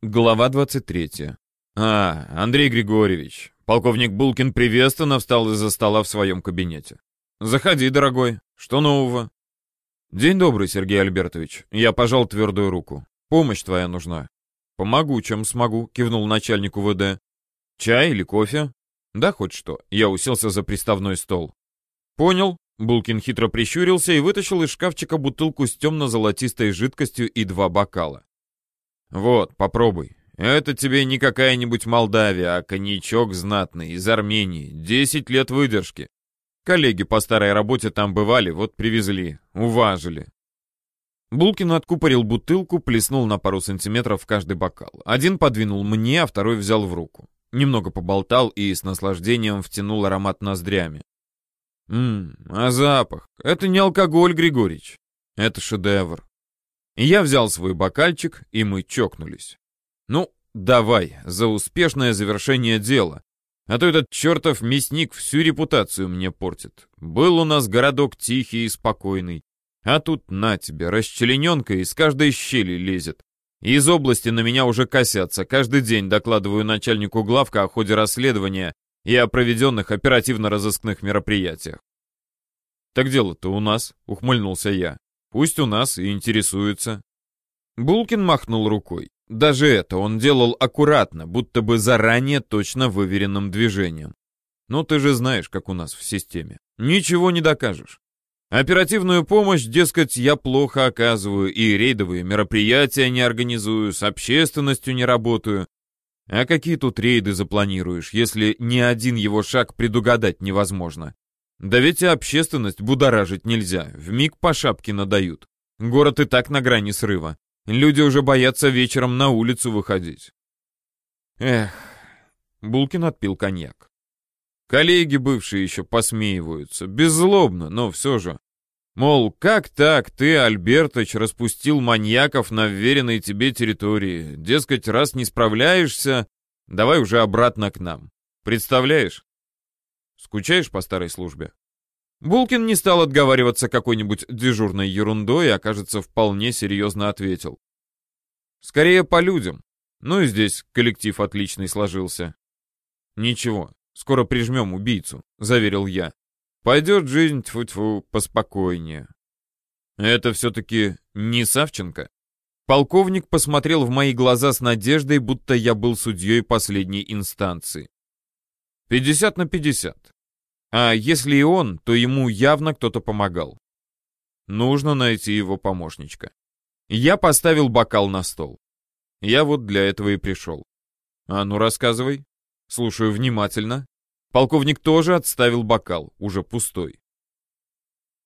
Глава 23. А, Андрей Григорьевич. Полковник Булкин приветственно встал из-за стола в своем кабинете. Заходи, дорогой. Что нового? День добрый, Сергей Альбертович. Я пожал твердую руку. Помощь твоя нужна. Помогу, чем смогу, кивнул начальник УВД. Чай или кофе? Да хоть что. Я уселся за приставной стол. Понял. Булкин хитро прищурился и вытащил из шкафчика бутылку с темно-золотистой жидкостью и два бокала. «Вот, попробуй. Это тебе не какая-нибудь Молдавия, а коньячок знатный, из Армении. Десять лет выдержки. Коллеги по старой работе там бывали, вот привезли, уважили». Булкин откупорил бутылку, плеснул на пару сантиметров в каждый бокал. Один подвинул мне, а второй взял в руку. Немного поболтал и с наслаждением втянул аромат ноздрями. Ммм, а запах? Это не алкоголь, Григорьевич. Это шедевр. Я взял свой бокальчик, и мы чокнулись. Ну, давай, за успешное завершение дела. А то этот чертов мясник всю репутацию мне портит. Был у нас городок тихий и спокойный. А тут на тебе, расчлененка из каждой щели лезет. Из области на меня уже косятся. Каждый день докладываю начальнику главка о ходе расследования и о проведенных оперативно-розыскных мероприятиях. «Так дело-то у нас», — ухмыльнулся я. Пусть у нас и интересуется. Булкин махнул рукой. Даже это он делал аккуратно, будто бы заранее точно выверенным движением. Ну, ты же знаешь, как у нас в системе. Ничего не докажешь. Оперативную помощь, дескать, я плохо оказываю, и рейдовые мероприятия не организую, с общественностью не работаю. А какие тут рейды запланируешь, если ни один его шаг предугадать невозможно? Да ведь и общественность будоражить нельзя, в миг по шапке надают. Город и так на грани срыва. Люди уже боятся вечером на улицу выходить. Эх, Булкин отпил коньяк. Коллеги бывшие еще посмеиваются, беззлобно, но все же. Мол, как так ты, Альбертович, распустил маньяков на вверенной тебе территории? Дескать, раз не справляешься, давай уже обратно к нам. Представляешь? Скучаешь по старой службе?» Булкин не стал отговариваться какой-нибудь дежурной ерундой, а, кажется, вполне серьезно ответил. «Скорее по людям. Ну и здесь коллектив отличный сложился». «Ничего, скоро прижмем убийцу», — заверил я. «Пойдет жизнь, тьфу-тьфу, поспокойнее». «Это все-таки не Савченко?» Полковник посмотрел в мои глаза с надеждой, будто я был судьей последней инстанции. 50 на 50. А если и он, то ему явно кто-то помогал. Нужно найти его помощничка. Я поставил бокал на стол. Я вот для этого и пришел. А ну рассказывай. Слушаю внимательно. Полковник тоже отставил бокал, уже пустой.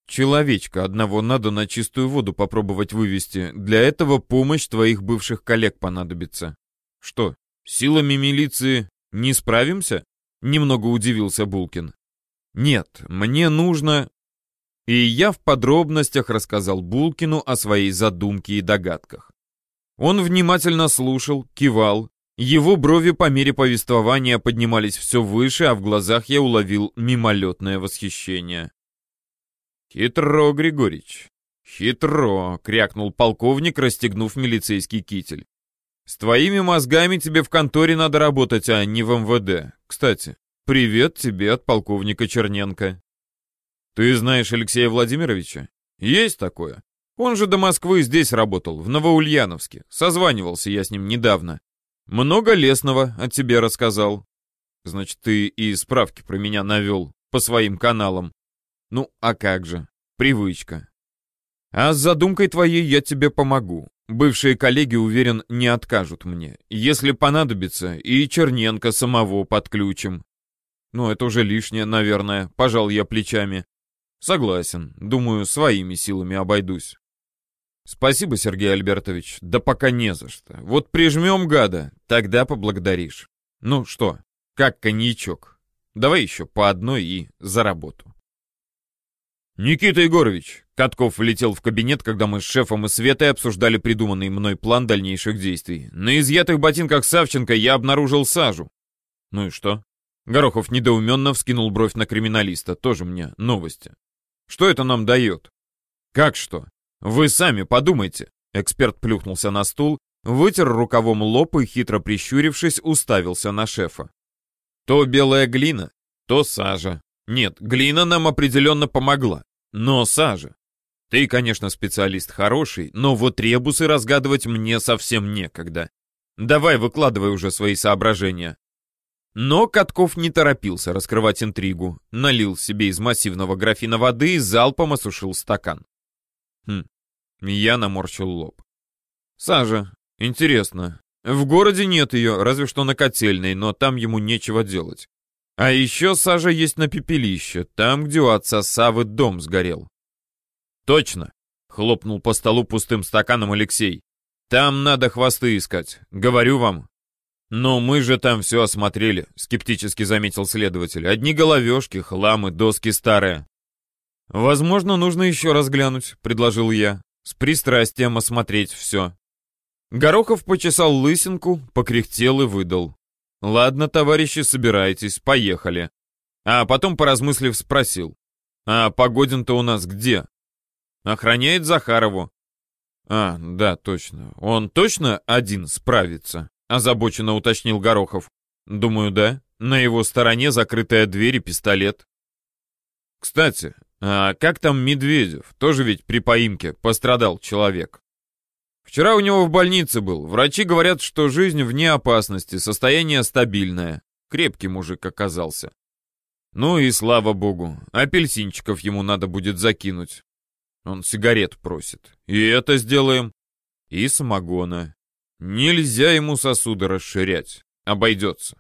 Человечка одного надо на чистую воду попробовать вывести. Для этого помощь твоих бывших коллег понадобится. Что, силами милиции не справимся? Немного удивился Булкин. Нет, мне нужно... И я в подробностях рассказал Булкину о своей задумке и догадках. Он внимательно слушал, кивал. Его брови по мере повествования поднимались все выше, а в глазах я уловил мимолетное восхищение. «Хитро, Григорич, хитро!» — крякнул полковник, расстегнув милицейский китель. С твоими мозгами тебе в конторе надо работать, а не в МВД. Кстати, привет тебе от полковника Черненко. Ты знаешь Алексея Владимировича? Есть такое. Он же до Москвы здесь работал, в Новоульяновске. Созванивался я с ним недавно. Много лесного о тебе рассказал. Значит, ты и справки про меня навел по своим каналам. Ну, а как же? Привычка. А с задумкой твоей я тебе помогу. Бывшие коллеги, уверен, не откажут мне. Если понадобится, и Черненко самого подключим. Ну, это уже лишнее, наверное, пожал я плечами. Согласен, думаю, своими силами обойдусь. Спасибо, Сергей Альбертович, да пока не за что. Вот прижмем гада, тогда поблагодаришь. Ну что, как коньячок? Давай еще по одной и за работу. Никита Егорович, Катков влетел в кабинет, когда мы с шефом и Светой обсуждали придуманный мной план дальнейших действий. На изъятых ботинках Савченко я обнаружил сажу. Ну и что? Горохов недоуменно вскинул бровь на криминалиста. Тоже мне новости. Что это нам дает? Как что? Вы сами подумайте. Эксперт плюхнулся на стул вытер рукавом лоб и, хитро прищурившись, уставился на шефа. То белая глина, то сажа. Нет, глина нам определенно помогла, но сажа. Ты, конечно, специалист хороший, но вот ребусы разгадывать мне совсем некогда. Давай, выкладывай уже свои соображения. Но Катков не торопился раскрывать интригу, налил себе из массивного графина воды и залпом осушил стакан. Хм, я наморщил лоб. Сажа, интересно. В городе нет ее, разве что на котельной, но там ему нечего делать. А еще сажа есть на пепелище, там, где у отца Савы дом сгорел. Точно, хлопнул по столу пустым стаканом Алексей. Там надо хвосты искать, говорю вам. Но мы же там все осмотрели, скептически заметил следователь. Одни головешки, хламы, доски старые. Возможно, нужно еще раз глянуть, предложил я. С пристрастием осмотреть все. Горохов почесал лысинку, покряхтел и выдал. «Ладно, товарищи, собирайтесь, поехали». А потом, поразмыслив, спросил. «А Погодин-то у нас где?» «Охраняет Захарову». «А, да, точно. Он точно один справится?» Озабоченно уточнил Горохов. «Думаю, да. На его стороне закрытая дверь и пистолет». «Кстати, а как там Медведев? Тоже ведь при поимке пострадал человек». Вчера у него в больнице был. Врачи говорят, что жизнь вне опасности, состояние стабильное. Крепкий мужик оказался. Ну и слава богу, апельсинчиков ему надо будет закинуть. Он сигарет просит. И это сделаем. И самогона. Нельзя ему сосуды расширять. Обойдется.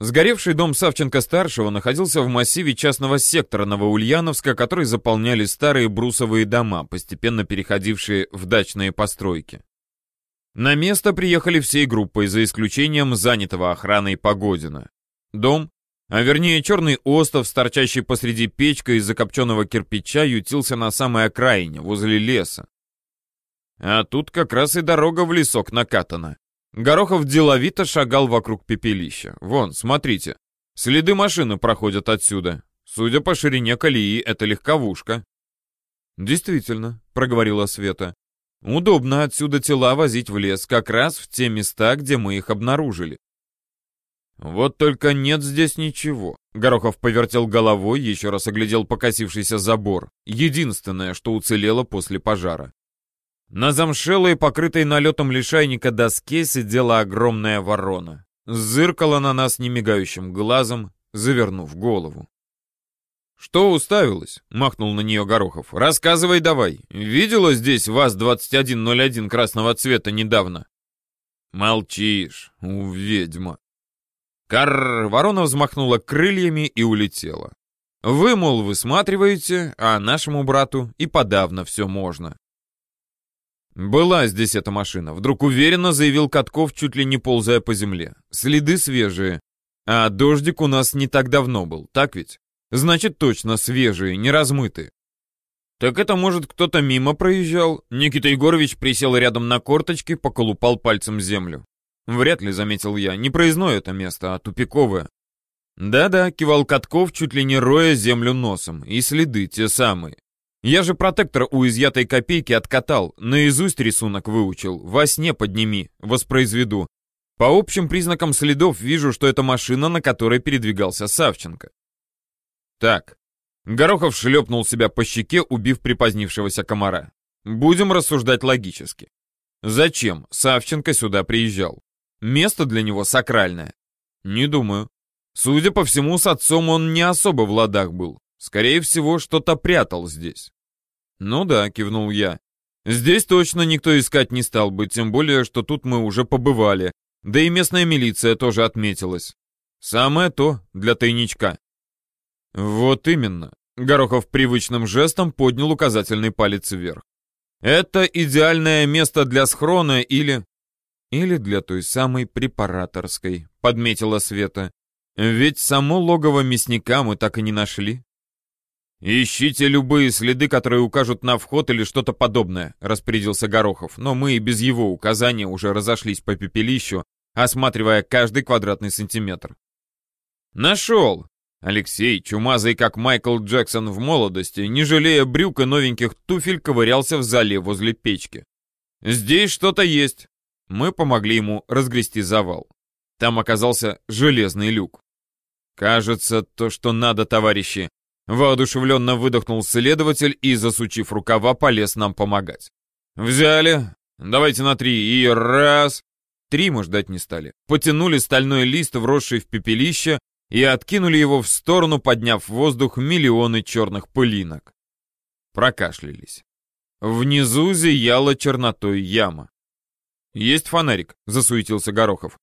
Сгоревший дом Савченко-старшего находился в массиве частного сектора Новоульяновска, который заполняли старые брусовые дома, постепенно переходившие в дачные постройки. На место приехали всей группой, за исключением занятого охраной Погодина. Дом, а вернее черный остов, торчащий посреди печка из закопченного кирпича, ютился на самой окраине, возле леса. А тут как раз и дорога в лесок накатана. Горохов деловито шагал вокруг пепелища. Вон, смотрите. Следы машины проходят отсюда. Судя по ширине колеи, это легковушка. Действительно, проговорила Света. Удобно отсюда тела возить в лес, как раз в те места, где мы их обнаружили. Вот только нет здесь ничего. Горохов повертел головой, еще раз оглядел покосившийся забор. Единственное, что уцелело после пожара. На замшелой, покрытой налетом лишайника доске сидела огромная ворона. Зыркала на нас немигающим глазом, завернув голову. «Что уставилась?» — махнул на нее Горохов. «Рассказывай давай. Видела здесь ВАЗ-2101 красного цвета недавно?» «Молчишь, у ведьма». Карр! Ворона взмахнула крыльями и улетела. «Вы, мол, высматриваете, а нашему брату и подавно все можно. «Была здесь эта машина», — вдруг уверенно заявил Катков, чуть ли не ползая по земле. «Следы свежие. А дождик у нас не так давно был, так ведь? Значит, точно свежие, не размытые». «Так это, может, кто-то мимо проезжал?» Никита Егорович присел рядом на корточки, поколупал пальцем землю. «Вряд ли», — заметил я, — «не проездное это место, а тупиковое». «Да-да», — кивал Катков, чуть ли не роя землю носом, и следы те самые. Я же протектор у изъятой копейки откатал, наизусть рисунок выучил. Во сне подними, воспроизведу. По общим признакам следов вижу, что это машина, на которой передвигался Савченко. Так. Горохов шлепнул себя по щеке, убив припозднившегося комара. Будем рассуждать логически. Зачем Савченко сюда приезжал? Место для него сакральное? Не думаю. Судя по всему, с отцом он не особо в ладах был. Скорее всего, что-то прятал здесь. Ну да, кивнул я. Здесь точно никто искать не стал бы, тем более, что тут мы уже побывали. Да и местная милиция тоже отметилась. Самое то для тайничка. Вот именно. Горохов привычным жестом поднял указательный палец вверх. Это идеальное место для схрона или... Или для той самой препараторской, подметила Света. Ведь само логово мясника мы так и не нашли. «Ищите любые следы, которые укажут на вход или что-то подобное», — распорядился Горохов, но мы и без его указания уже разошлись по пепелищу, осматривая каждый квадратный сантиметр. «Нашел!» Алексей, чумазый как Майкл Джексон в молодости, не жалея брюк и новеньких туфель, ковырялся в зале возле печки. Здесь что-то есть. Мы помогли ему разгрести завал. Там оказался железный люк. Кажется, то, что надо, товарищи. Воодушевленно выдохнул следователь и, засучив рукава, полез нам помогать. Взяли. Давайте на три. И раз. Три мы ждать не стали. Потянули стальной лист, вросший в пепелище, и откинули его в сторону, подняв в воздух миллионы черных пылинок. Прокашлялись. Внизу зияла чернотой яма. «Есть фонарик», — засуетился Горохов.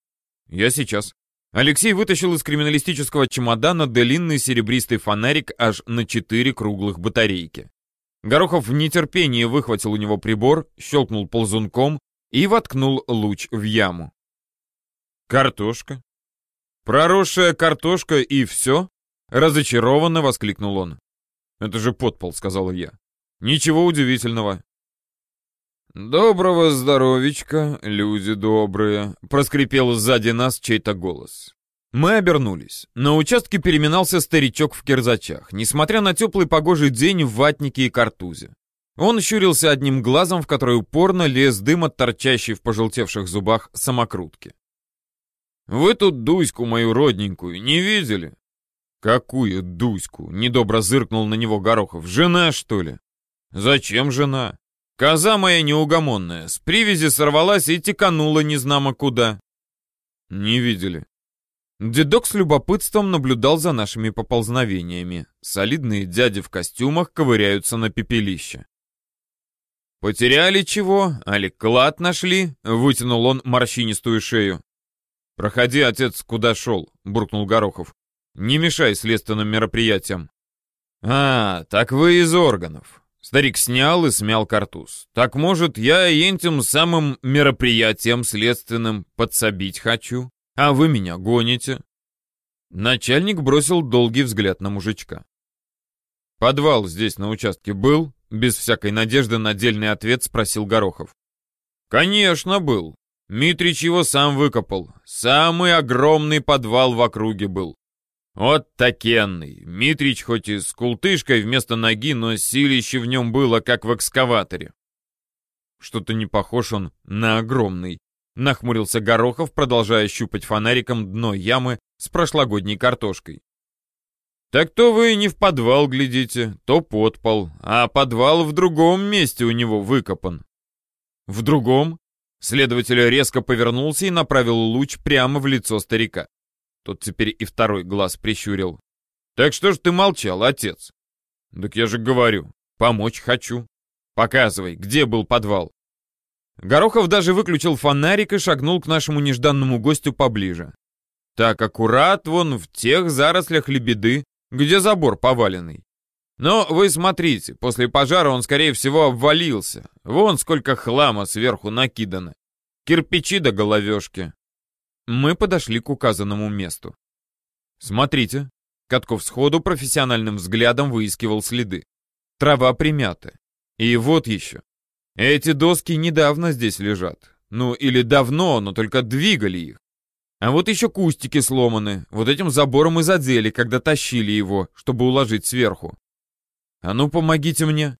«Я сейчас». Алексей вытащил из криминалистического чемодана длинный серебристый фонарик аж на четыре круглых батарейки. Горохов в нетерпении выхватил у него прибор, щелкнул ползунком и воткнул луч в яму. «Картошка?» «Проросшая картошка и все?» — разочарованно воскликнул он. «Это же подпол», — сказал я. «Ничего удивительного». «Доброго здоровичка, люди добрые», — проскрипел сзади нас чей-то голос. Мы обернулись. На участке переминался старичок в кирзачах, несмотря на теплый погожий день в ватнике и картузе. Он щурился одним глазом, в который упорно лез дым от торчащей в пожелтевших зубах самокрутки. «Вы тут Дуську мою родненькую не видели?» «Какую Дуську?» — недобро зыркнул на него Горохов. «Жена, что ли?» «Зачем жена?» «Коза моя неугомонная, с привязи сорвалась и теканула незнамо куда». «Не видели». Дедок с любопытством наблюдал за нашими поползновениями. Солидные дяди в костюмах ковыряются на пепелище. «Потеряли чего? Али клад нашли?» — вытянул он морщинистую шею. «Проходи, отец, куда шел?» — буркнул Горохов. «Не мешай следственным мероприятиям». «А, так вы из органов». Старик снял и смял картуз. «Так, может, я этим самым мероприятием следственным подсобить хочу, а вы меня гоните?» Начальник бросил долгий взгляд на мужичка. «Подвал здесь на участке был?» Без всякой надежды на дельный ответ спросил Горохов. «Конечно был. Митрич его сам выкопал. Самый огромный подвал в округе был. Вот такенный. Митрич хоть и с култышкой вместо ноги, но силище в нем было, как в экскаваторе. Что-то не похож он на огромный. Нахмурился Горохов, продолжая щупать фонариком дно ямы с прошлогодней картошкой. Так то вы не в подвал глядите, то подпол, а подвал в другом месте у него выкопан. В другом? Следователь резко повернулся и направил луч прямо в лицо старика. Тот теперь и второй глаз прищурил. «Так что ж ты молчал, отец?» «Так я же говорю, помочь хочу. Показывай, где был подвал?» Горохов даже выключил фонарик и шагнул к нашему нежданному гостю поближе. Так аккурат вон в тех зарослях лебеды, где забор поваленный. Но вы смотрите, после пожара он, скорее всего, обвалился. Вон сколько хлама сверху накидано. Кирпичи до головешки. Мы подошли к указанному месту. Смотрите. Катков сходу профессиональным взглядом выискивал следы. Трава примята. И вот еще. Эти доски недавно здесь лежат. Ну, или давно, но только двигали их. А вот еще кустики сломаны. Вот этим забором и задели, когда тащили его, чтобы уложить сверху. А ну, помогите мне.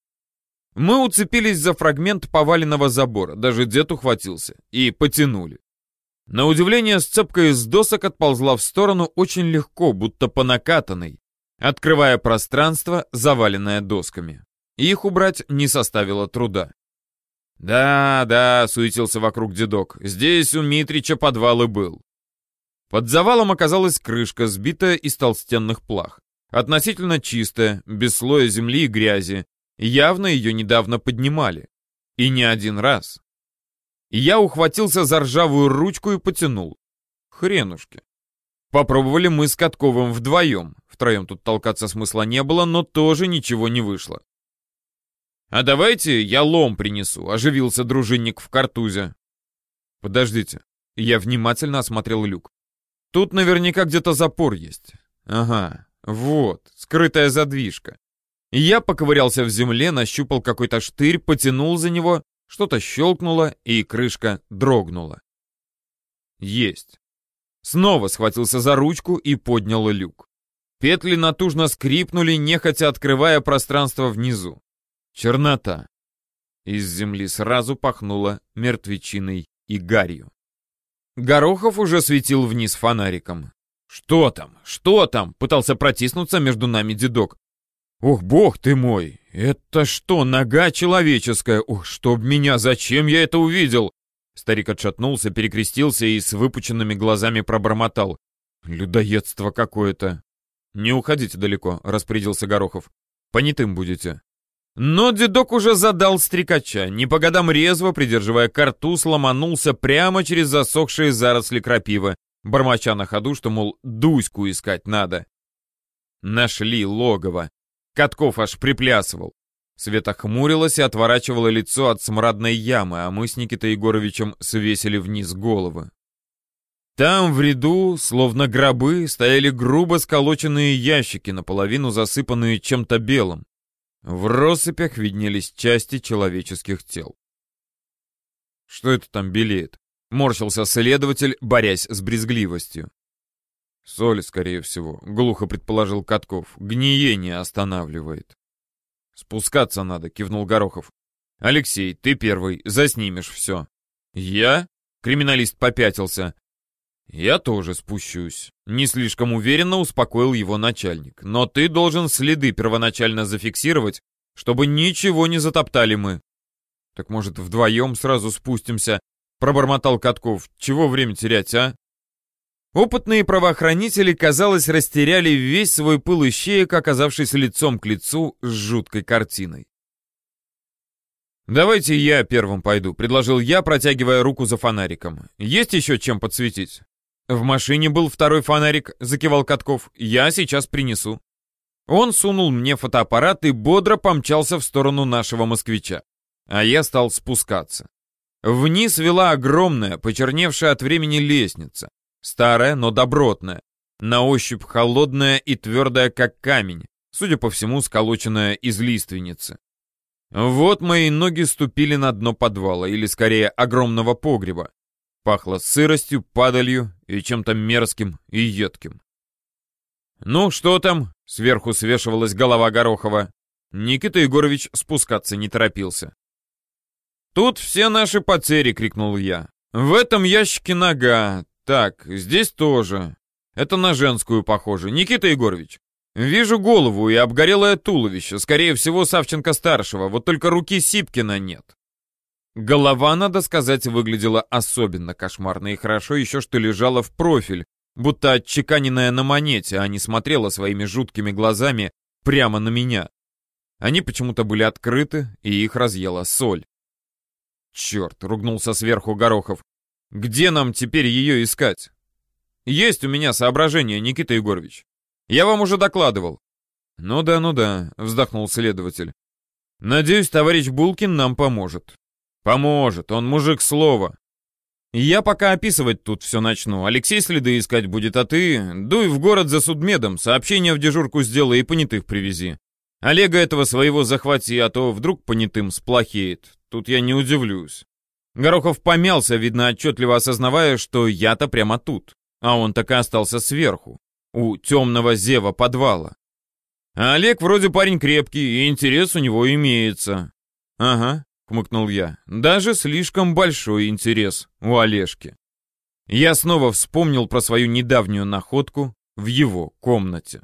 Мы уцепились за фрагмент поваленного забора, даже дед ухватился, и потянули. На удивление, сцепка из досок отползла в сторону очень легко, будто по накатанной, открывая пространство, заваленное досками. Их убрать не составило труда. «Да, да», — суетился вокруг дедок, — «здесь у Митрича подвал и был. Под завалом оказалась крышка, сбитая из толстенных плах. Относительно чистая, без слоя земли и грязи. Явно ее недавно поднимали. И не один раз. Я ухватился за ржавую ручку и потянул. Хренушки. Попробовали мы с Катковым вдвоем. Втроем тут толкаться смысла не было, но тоже ничего не вышло. «А давайте я лом принесу», — оживился дружинник в картузе. «Подождите». Я внимательно осмотрел люк. Тут наверняка где-то запор есть. Ага, вот, скрытая задвижка. Я поковырялся в земле, нащупал какой-то штырь, потянул за него, что-то щелкнуло, и крышка дрогнула. Есть. Снова схватился за ручку и поднял люк. Петли натужно скрипнули, нехотя открывая пространство внизу. Чернота. Из земли сразу пахнуло мертвечиной и гарью. Горохов уже светил вниз фонариком. «Что там? Что там?» — пытался протиснуться между нами дедок. «Ох, бог ты мой! Это что, нога человеческая? Ох, чтоб меня, зачем я это увидел?» Старик отшатнулся, перекрестился и с выпученными глазами пробормотал. «Людоедство какое-то!» «Не уходите далеко», — распорядился Горохов. «Понятым будете». Но дедок уже задал стрекача, не по годам резво, придерживая картуз, ломанулся прямо через засохшие заросли крапивы, бормоча на ходу, что, мол, Дуську искать надо. Нашли логово. Катков аж приплясывал. Света хмурилась и отворачивала лицо от смрадной ямы, а мы с Никитой Егоровичем свесили вниз головы. Там в ряду, словно гробы, стояли грубо сколоченные ящики, наполовину засыпанные чем-то белым. В россыпях виднелись части человеческих тел. «Что это там белеет?» — морщился следователь, борясь с брезгливостью. «Соль, скорее всего», — глухо предположил Катков. «Гниение останавливает». «Спускаться надо», — кивнул Горохов. «Алексей, ты первый, заснимешь все». «Я?» — криминалист попятился. «Я тоже спущусь», — не слишком уверенно успокоил его начальник. «Но ты должен следы первоначально зафиксировать, чтобы ничего не затоптали мы». «Так, может, вдвоем сразу спустимся?» — пробормотал Катков. «Чего время терять, а?» Опытные правоохранители, казалось, растеряли весь свой пыл ищеек, оказавшись лицом к лицу с жуткой картиной. «Давайте я первым пойду», — предложил я, протягивая руку за фонариком. «Есть еще чем подсветить?» «В машине был второй фонарик», — закивал Катков. «Я сейчас принесу». Он сунул мне фотоаппарат и бодро помчался в сторону нашего москвича. А я стал спускаться. Вниз вела огромная, почерневшая от времени лестница. Старая, но добротная. На ощупь холодная и твердая, как камень. Судя по всему, сколоченная из лиственницы. Вот мои ноги ступили на дно подвала, или скорее огромного погреба. Пахло сыростью, падалью и чем-то мерзким и едким. «Ну, что там?» — сверху свешивалась голова Горохова. Никита Егорович спускаться не торопился. «Тут все наши потери!» — крикнул я. «В этом ящике нога. Так, здесь тоже. Это на женскую похоже. Никита Егорович, вижу голову и обгорелое туловище. Скорее всего, Савченко-старшего. Вот только руки Сипкина нет. Голова, надо сказать, выглядела особенно кошмарно и хорошо еще, что лежала в профиль, будто отчеканенная на монете, а не смотрела своими жуткими глазами прямо на меня. Они почему-то были открыты, и их разъела соль. «Черт!» — ругнулся сверху Горохов. «Где нам теперь ее искать?» «Есть у меня соображение, Никита Егорович. Я вам уже докладывал». «Ну да, ну да», — вздохнул следователь. «Надеюсь, товарищ Булкин нам поможет. «Поможет, он мужик слова». «Я пока описывать тут все начну. Алексей следы искать будет, а ты дуй в город за судмедом, сообщение в дежурку сделай и понятых привези. Олега этого своего захвати, а то вдруг понятым сплохеет. Тут я не удивлюсь». Горохов помялся, видно, отчетливо осознавая, что я-то прямо тут, а он так и остался сверху, у темного зева подвала. А Олег вроде парень крепкий, и интерес у него имеется. Ага, — хмыкнул я. «Даже слишком большой интерес у Олежки». Я снова вспомнил про свою недавнюю находку в его комнате.